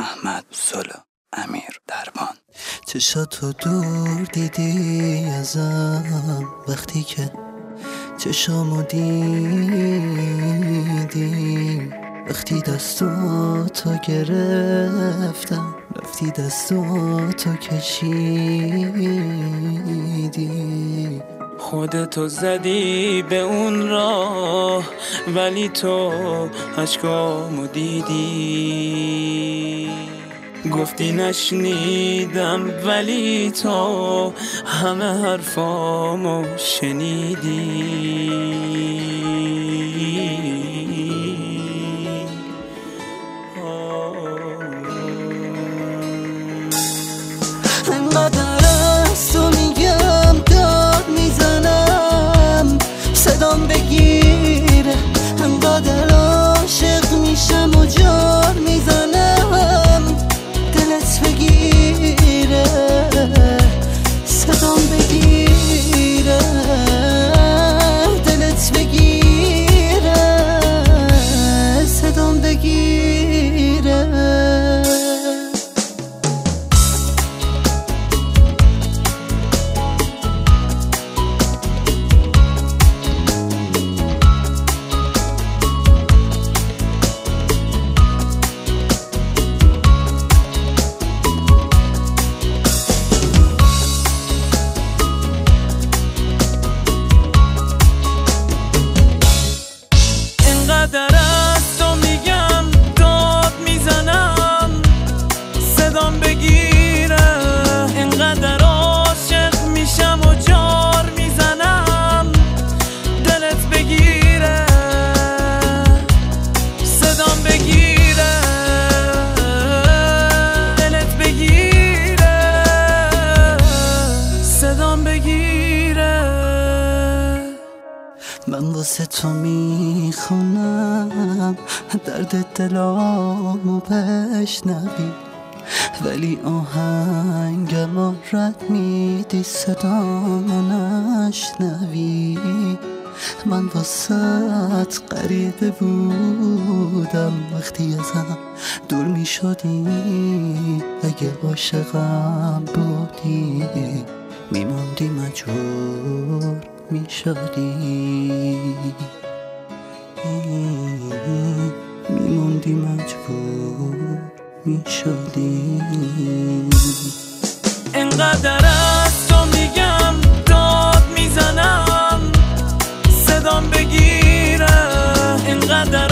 احمد سلو امیر دربان. چشاتو دور دیدی ازم وقتی که چشامو دیدی وقتی دستاتو گرفتم رفتی دستاتو کشیدی. خودتو زدی به اون راه ولی تو عشقامو دیدی. گفتی نشنیدم ولی تو همه حرفامو شنیدی. من واسه تو می‌خونم. درد دلامو بشنوی ولی آهنگم رد میدی صدامو نشنوی. من واسه غریبه بودم. وقتی ازم دور می‌شدی اگه عاشقم بودی میموندی مجبور. می شدی می موندی مجبور می شدی انقدر از تو میگم داد می‌زنم. صدام بگیرم انقدر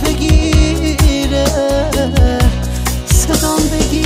بگیره. صدام بگیره